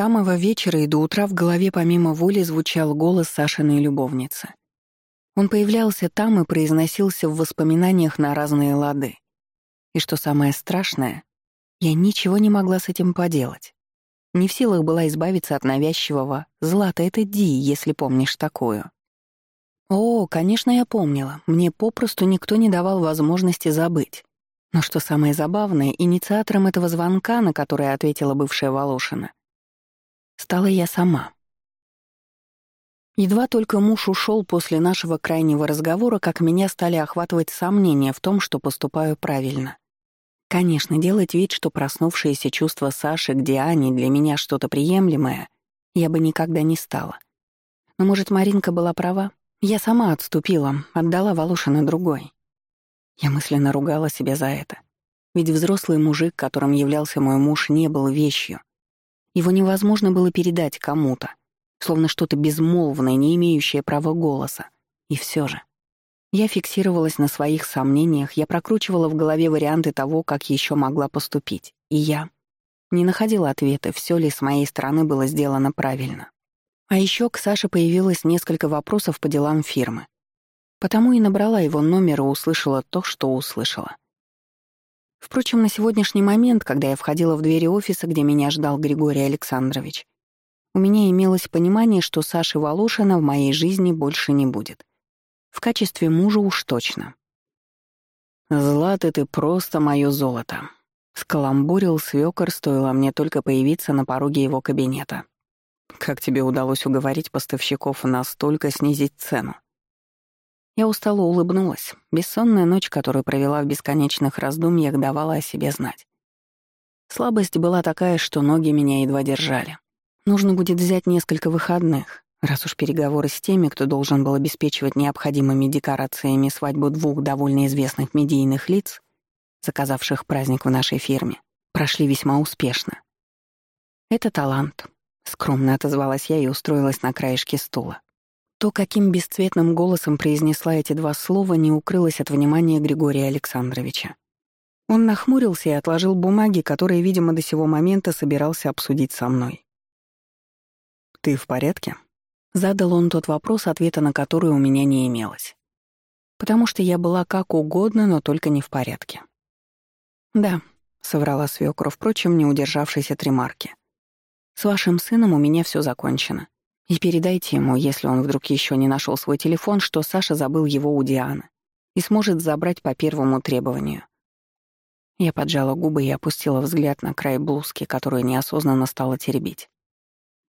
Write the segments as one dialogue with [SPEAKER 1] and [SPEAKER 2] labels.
[SPEAKER 1] самого вечера и до утра в голове помимо воли звучал голос Сашиной любовницы. Он появлялся там и произносился в воспоминаниях на разные лады. И что самое страшное, я ничего не могла с этим поделать. Не в силах была избавиться от навязчивого «Злата, это Ди, если помнишь такую». О, конечно, я помнила. Мне попросту никто не давал возможности забыть. Но что самое забавное, инициатором этого звонка, на который ответила бывшая Волошина, стала я сама. Едва только муж ушел после нашего крайнего разговора, как меня стали охватывать сомнения в том, что поступаю правильно. Конечно, делать вид, что проснувшееся чувство Саши к Диане для меня что-то приемлемое, я бы никогда не стала. Но, может, Маринка была права? Я сама отступила, отдала Волошина другой. Я мысленно ругала себя за это. Ведь взрослый мужик, которым являлся мой муж, не был вещью. Его невозможно было передать кому-то, словно что-то безмолвное, не имеющее права голоса. И все же. Я фиксировалась на своих сомнениях, я прокручивала в голове варианты того, как еще могла поступить. И я не находила ответа, все ли с моей стороны было сделано правильно. А еще к Саше появилось несколько вопросов по делам фирмы. Потому и набрала его номер и услышала то, что услышала. Впрочем, на сегодняшний момент, когда я входила в двери офиса, где меня ждал Григорий Александрович, у меня имелось понимание, что Саши Волошина в моей жизни больше не будет. В качестве мужа уж точно. «Злата, ты просто моё золото», — скаламбурил свёкор, стоило мне только появиться на пороге его кабинета. Как тебе удалось уговорить поставщиков настолько снизить цену? Я устало улыбнулась. Бессонная ночь, которую провела в бесконечных раздумьях, давала о себе знать. Слабость была такая, что ноги меня едва держали. Нужно будет взять несколько выходных, раз уж переговоры с теми, кто должен был обеспечивать необходимыми декорациями свадьбу двух довольно известных медийных лиц, заказавших праздник в нашей фирме, прошли весьма успешно. Это талант, Скромно отозвалась я и устроилась на краешке стула. То, каким бесцветным голосом произнесла эти два слова, не укрылось от внимания Григория Александровича. Он нахмурился и отложил бумаги, которые, видимо, до сего момента собирался обсудить со мной. «Ты в порядке?» Задал он тот вопрос, ответа на который у меня не имелось. Потому что я была как угодно, но только не в порядке. «Да», — соврала свекровь, впрочем, не удержавшись от ремарки. С вашим сыном у меня все закончено. И передайте ему, если он вдруг еще не нашел свой телефон, что Саша забыл его у Дианы и сможет забрать по первому требованию. Я поджала губы и опустила взгляд на край блузки, которую неосознанно стала теребить.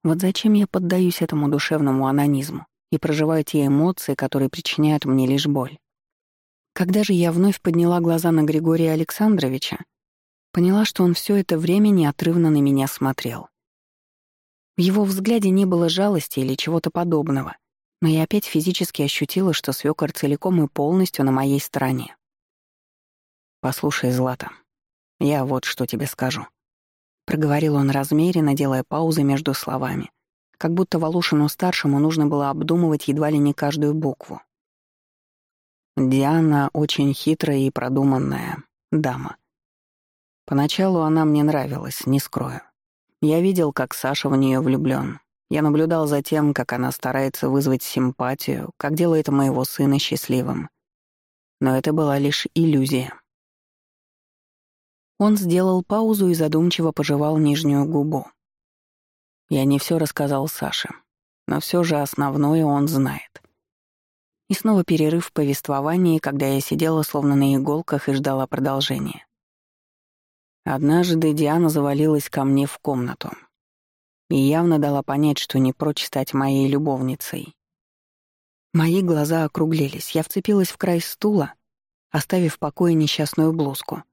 [SPEAKER 1] Вот зачем я поддаюсь этому душевному анонизму и проживаю те эмоции, которые причиняют мне лишь боль? Когда же я вновь подняла глаза на Григория Александровича, поняла, что он все это время неотрывно на меня смотрел. В его взгляде не было жалости или чего-то подобного, но я опять физически ощутила, что свёкор целиком и полностью на моей стороне. «Послушай, Злата, я вот что тебе скажу», — проговорил он размеренно, делая паузы между словами, как будто Волошину-старшему нужно было обдумывать едва ли не каждую букву. Диана очень хитрая и продуманная дама. Поначалу она мне нравилась, не скрою. Я видел, как Саша в нее влюблен. Я наблюдал за тем, как она старается вызвать симпатию, как делает моего сына счастливым. Но это была лишь иллюзия. Он сделал паузу и задумчиво пожевал нижнюю губу. Я не все рассказал Саше, но все же основное он знает. И снова перерыв в повествовании, когда я сидела словно на иголках и ждала продолжения. Однажды Диана завалилась ко мне в комнату и явно дала понять, что не прочь стать моей любовницей. Мои глаза округлились, я вцепилась в край стула, оставив в покое несчастную блузку.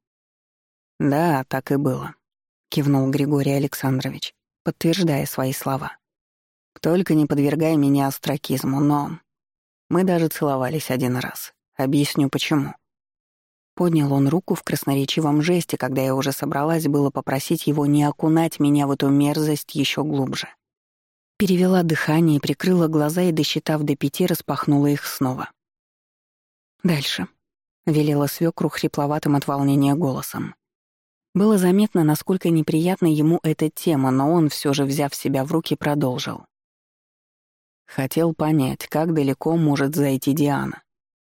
[SPEAKER 1] «Да, так и было», — кивнул Григорий Александрович, подтверждая свои слова. «Только не подвергай меня астракизму, но...» Мы даже целовались один раз. Объясню, почему. Поднял он руку в красноречивом жесте, когда я уже собралась было попросить его не окунать меня в эту мерзость еще глубже. Перевела дыхание, прикрыла глаза и, досчитав до пяти, распахнула их снова. «Дальше», — велела свекру хрипловатым от волнения голосом. Было заметно, насколько неприятна ему эта тема, но он, все же взяв себя в руки, продолжил. Хотел понять, как далеко может зайти Диана.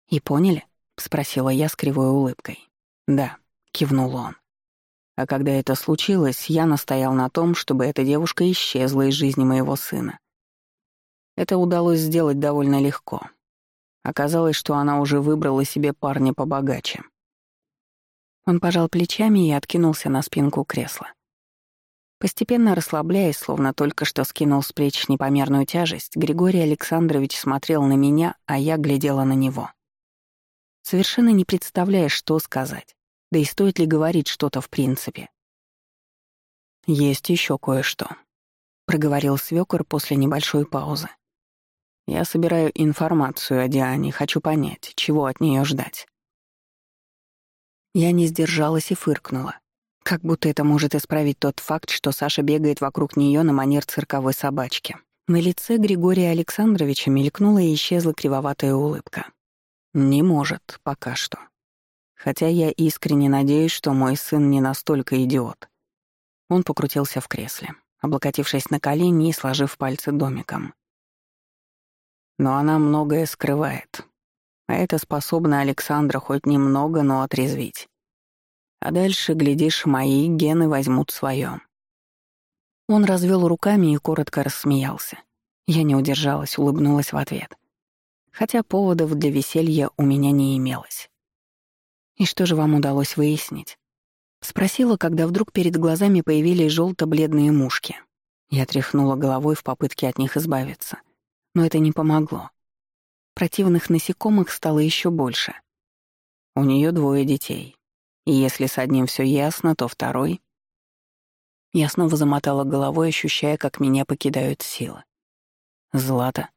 [SPEAKER 1] «И поняли?» — спросила я с кривой улыбкой. «Да», — кивнул он. А когда это случилось, я настоял на том, чтобы эта девушка исчезла из жизни моего сына. Это удалось сделать довольно легко. Оказалось, что она уже выбрала себе парня побогаче. Он пожал плечами и откинулся на спинку кресла. Постепенно расслабляясь, словно только что скинул с плеч непомерную тяжесть, Григорий Александрович смотрел на меня, а я глядела на него. Совершенно не представляя, что сказать. Да и стоит ли говорить что-то в принципе. «Есть еще кое-что», — проговорил свёкор после небольшой паузы. «Я собираю информацию о Диане, хочу понять, чего от нее ждать». Я не сдержалась и фыркнула. Как будто это может исправить тот факт, что Саша бегает вокруг нее на манер цирковой собачки. На лице Григория Александровича мелькнула и исчезла кривоватая улыбка. «Не может, пока что. Хотя я искренне надеюсь, что мой сын не настолько идиот». Он покрутился в кресле, облокотившись на колени и сложив пальцы домиком. Но она многое скрывает, а это способно Александра хоть немного, но отрезвить. А дальше, глядишь, мои гены возьмут свое. Он развел руками и коротко рассмеялся. Я не удержалась, улыбнулась в ответ. Хотя поводов для веселья у меня не имелось. «И что же вам удалось выяснить?» Спросила, когда вдруг перед глазами появились желто бледные мушки. Я тряхнула головой в попытке от них избавиться. Но это не помогло. Противных насекомых стало еще больше. У нее двое детей. И если с одним все ясно, то второй... Я снова замотала головой, ощущая, как меня покидают силы. «Злата».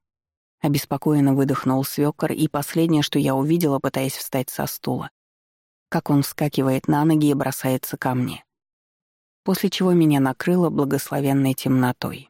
[SPEAKER 1] Обеспокоенно выдохнул свёкор, и последнее, что я увидела, пытаясь встать со стула, как он вскакивает на ноги и бросается ко мне. После чего меня накрыло благословенной темнотой.